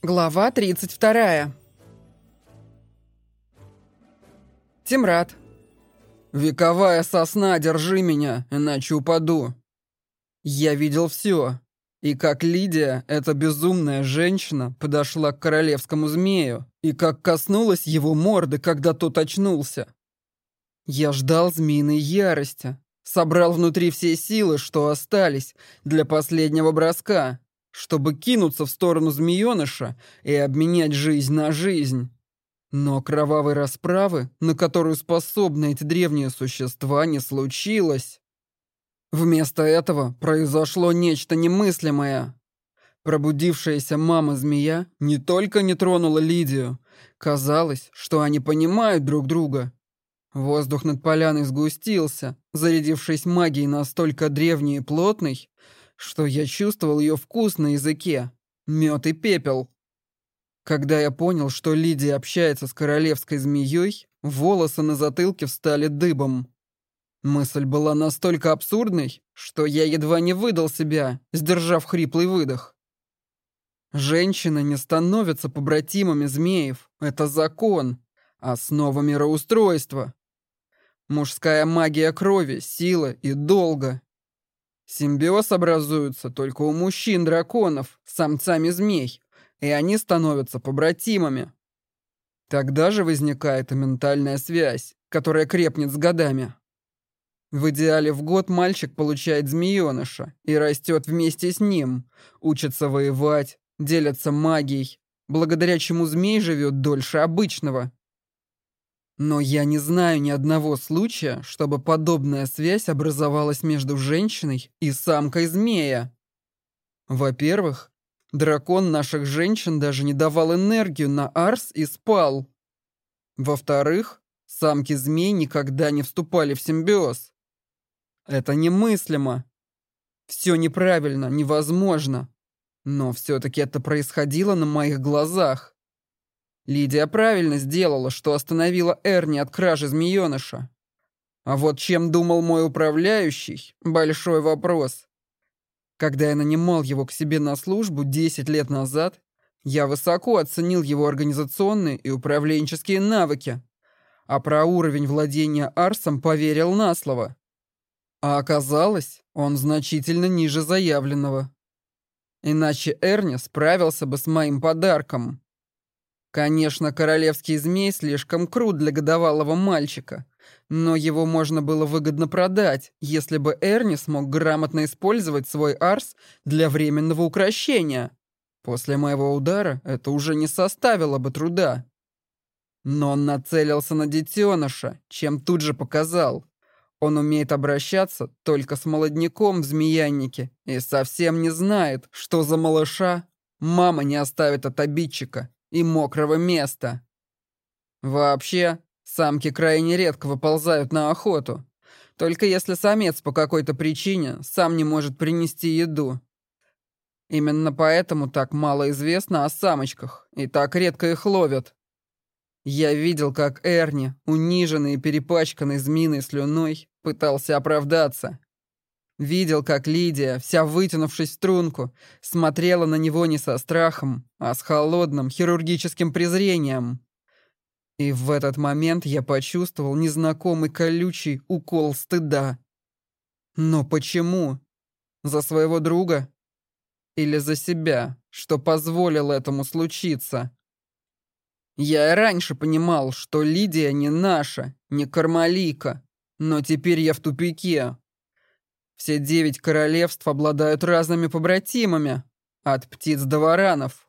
Глава 32. Тимрад. «Вековая сосна, держи меня, иначе упаду». Я видел все. И как Лидия, эта безумная женщина, подошла к королевскому змею, и как коснулась его морды, когда тот очнулся. Я ждал змеиной ярости, собрал внутри все силы, что остались, для последнего броска, чтобы кинуться в сторону змееныша и обменять жизнь на жизнь. Но кровавой расправы, на которую способны эти древние существа, не случилось. Вместо этого произошло нечто немыслимое. Пробудившаяся мама-змея не только не тронула Лидию, казалось, что они понимают друг друга. Воздух над поляной сгустился, зарядившись магией настолько древней и плотной, что я чувствовал ее вкус на языке, мед и пепел. Когда я понял, что Лидия общается с королевской змеей, волосы на затылке встали дыбом. Мысль была настолько абсурдной, что я едва не выдал себя, сдержав хриплый выдох. Женщины не становятся побратимами змеев. Это закон, основа мироустройства. Мужская магия крови, сила и долга. Симбиоз образуется только у мужчин-драконов, самцами змей, и они становятся побратимами. Тогда же возникает и ментальная связь, которая крепнет с годами. В идеале в год мальчик получает змееныша и растет вместе с ним, учится воевать, делятся магией, благодаря чему змей живет дольше обычного. Но я не знаю ни одного случая, чтобы подобная связь образовалась между женщиной и самкой змея. Во-первых, дракон наших женщин даже не давал энергию на Арс и спал. Во-вторых, самки змей никогда не вступали в симбиоз. Это немыслимо. Все неправильно, невозможно. Но все-таки это происходило на моих глазах. Лидия правильно сделала, что остановила Эрни от кражи змееныша. А вот чем думал мой управляющий – большой вопрос. Когда я нанимал его к себе на службу 10 лет назад, я высоко оценил его организационные и управленческие навыки, а про уровень владения Арсом поверил на слово. А оказалось, он значительно ниже заявленного. Иначе Эрни справился бы с моим подарком. Конечно, королевский змей слишком крут для годовалого мальчика, но его можно было выгодно продать, если бы Эрни смог грамотно использовать свой арс для временного украшения. После моего удара это уже не составило бы труда. Но он нацелился на детеныша, чем тут же показал. Он умеет обращаться только с молодняком в змеяннике и совсем не знает, что за малыша мама не оставит от обидчика и мокрого места. Вообще, самки крайне редко выползают на охоту, только если самец по какой-то причине сам не может принести еду. Именно поэтому так мало известно о самочках и так редко их ловят. Я видел, как Эрни, униженный и перепачканный змеиной слюной, пытался оправдаться. Видел, как Лидия, вся вытянувшись в струнку, смотрела на него не со страхом, а с холодным хирургическим презрением. И в этот момент я почувствовал незнакомый колючий укол стыда. Но почему? За своего друга? Или за себя, что позволил этому случиться? Я и раньше понимал, что Лидия не наша, не Кармалика, но теперь я в тупике. Все девять королевств обладают разными побратимами, от птиц до варанов.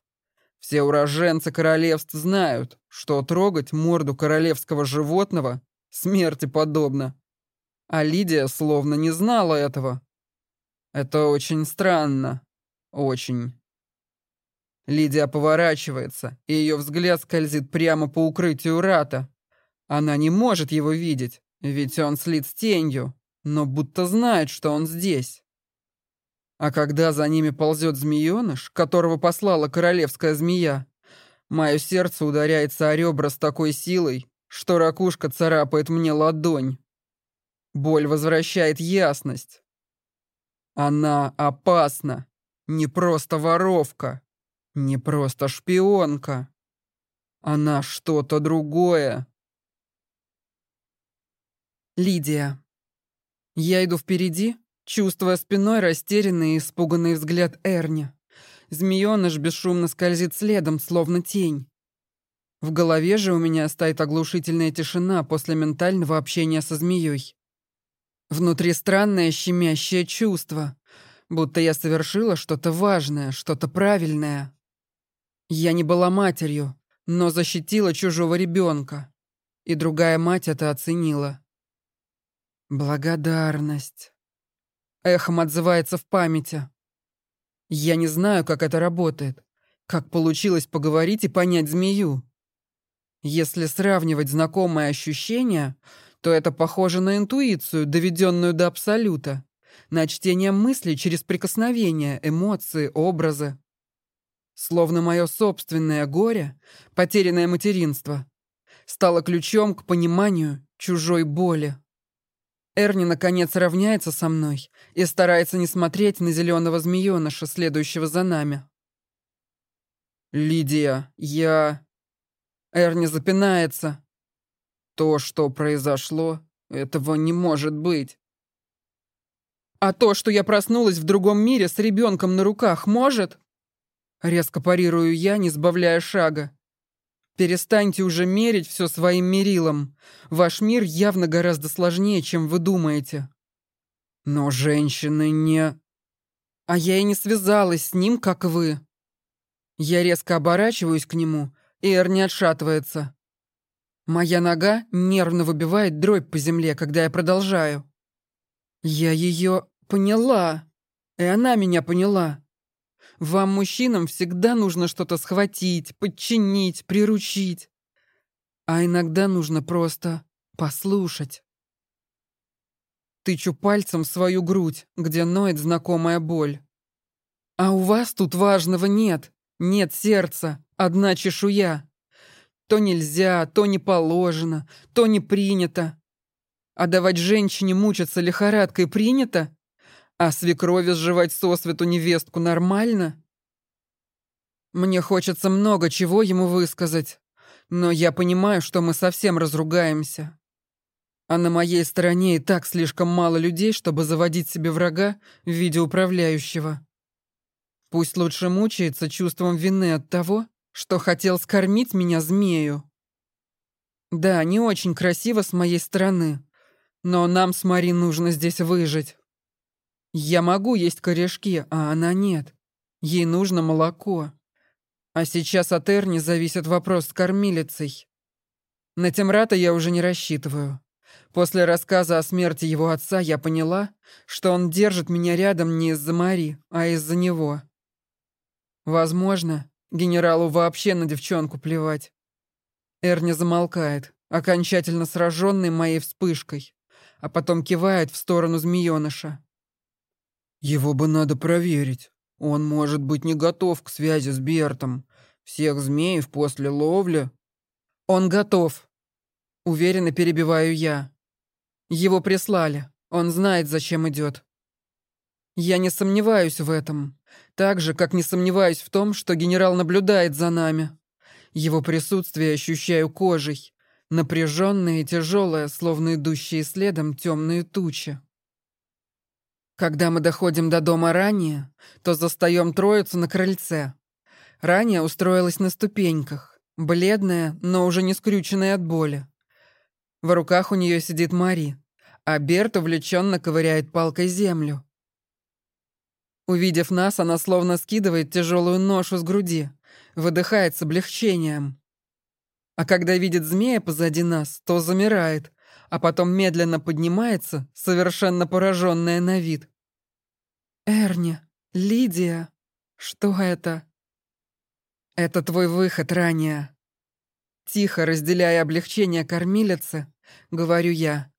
Все уроженцы королевств знают, что трогать морду королевского животного смерти подобно. А Лидия словно не знала этого. Это очень странно. Очень. Лидия поворачивается, и ее взгляд скользит прямо по укрытию Рата. Она не может его видеть, ведь он слит с тенью но будто знает, что он здесь. А когда за ними ползет змееныш, которого послала королевская змея, мое сердце ударяется о ребра с такой силой, что ракушка царапает мне ладонь. Боль возвращает ясность. Она опасна, не просто воровка. не просто шпионка. Она что-то другое. Лидия. Я иду впереди, чувствуя спиной растерянный и испуганный взгляд Эрни. Змеёныш бесшумно скользит следом, словно тень. В голове же у меня стоит оглушительная тишина после ментального общения со змеей. Внутри странное щемящее чувство, будто я совершила что-то важное, что-то правильное. Я не была матерью, но защитила чужого ребенка, и другая мать это оценила. Благодарность. Эхом отзывается в памяти. Я не знаю, как это работает, как получилось поговорить и понять змею. Если сравнивать знакомые ощущения, то это похоже на интуицию, доведенную до абсолюта, на чтение мыслей через прикосновения, эмоции, образы. Словно мое собственное горе, потерянное материнство, стало ключом к пониманию чужой боли. Эрни, наконец, равняется со мной и старается не смотреть на зеленого змееныша, следующего за нами. «Лидия, я...» Эрни запинается. То, что произошло, этого не может быть. А то, что я проснулась в другом мире с ребенком на руках, может? Резко парирую я, не сбавляя шага. Перестаньте уже мерить все своим мерилом. Ваш мир явно гораздо сложнее, чем вы думаете. Но женщины не... А я и не связалась с ним, как вы. Я резко оборачиваюсь к нему, и Эр отшатывается. Моя нога нервно выбивает дробь по земле, когда я продолжаю. Я ее поняла, и она меня поняла. Вам, мужчинам, всегда нужно что-то схватить, подчинить, приручить. А иногда нужно просто послушать. Тычу пальцем свою грудь, где ноет знакомая боль. А у вас тут важного нет. Нет сердца, одна чешуя. То нельзя, то не положено, то не принято. А давать женщине мучиться лихорадкой принято? А свекрови сживать сосвету невестку нормально? Мне хочется много чего ему высказать, но я понимаю, что мы совсем разругаемся. А на моей стороне и так слишком мало людей, чтобы заводить себе врага в виде управляющего. Пусть лучше мучается чувством вины от того, что хотел скормить меня змею. Да, не очень красиво с моей стороны, но нам с Мари нужно здесь выжить. Я могу есть корешки, а она нет. Ей нужно молоко. А сейчас от Эрни зависит вопрос с кормилицей. На Темрата я уже не рассчитываю. После рассказа о смерти его отца я поняла, что он держит меня рядом не из-за Мари, а из-за него. Возможно, Генералу вообще на девчонку плевать. Эрни замолкает, окончательно сраженный моей вспышкой, а потом кивает в сторону змееныша. Его бы надо проверить. Он может быть не готов к связи с Бертом. Всех змеев после ловли... Он готов. Уверенно перебиваю я. Его прислали. Он знает, зачем идет. Я не сомневаюсь в этом. Так же, как не сомневаюсь в том, что генерал наблюдает за нами. Его присутствие ощущаю кожей. Напряженное и тяжелое, словно идущие следом темные тучи. Когда мы доходим до дома ранее, то застаем троицу на крыльце. Ранее устроилась на ступеньках, бледная, но уже не скрюченная от боли. В руках у нее сидит Мари, а Берт увлеченно ковыряет палкой землю. Увидев нас, она словно скидывает тяжелую ношу с груди, выдыхает с облегчением. А когда видит змея позади нас, то замирает, а потом медленно поднимается, совершенно пораженная на вид. «Эрни, Лидия, что это?» «Это твой выход ранее». Тихо разделяя облегчение кормилицы, говорю я,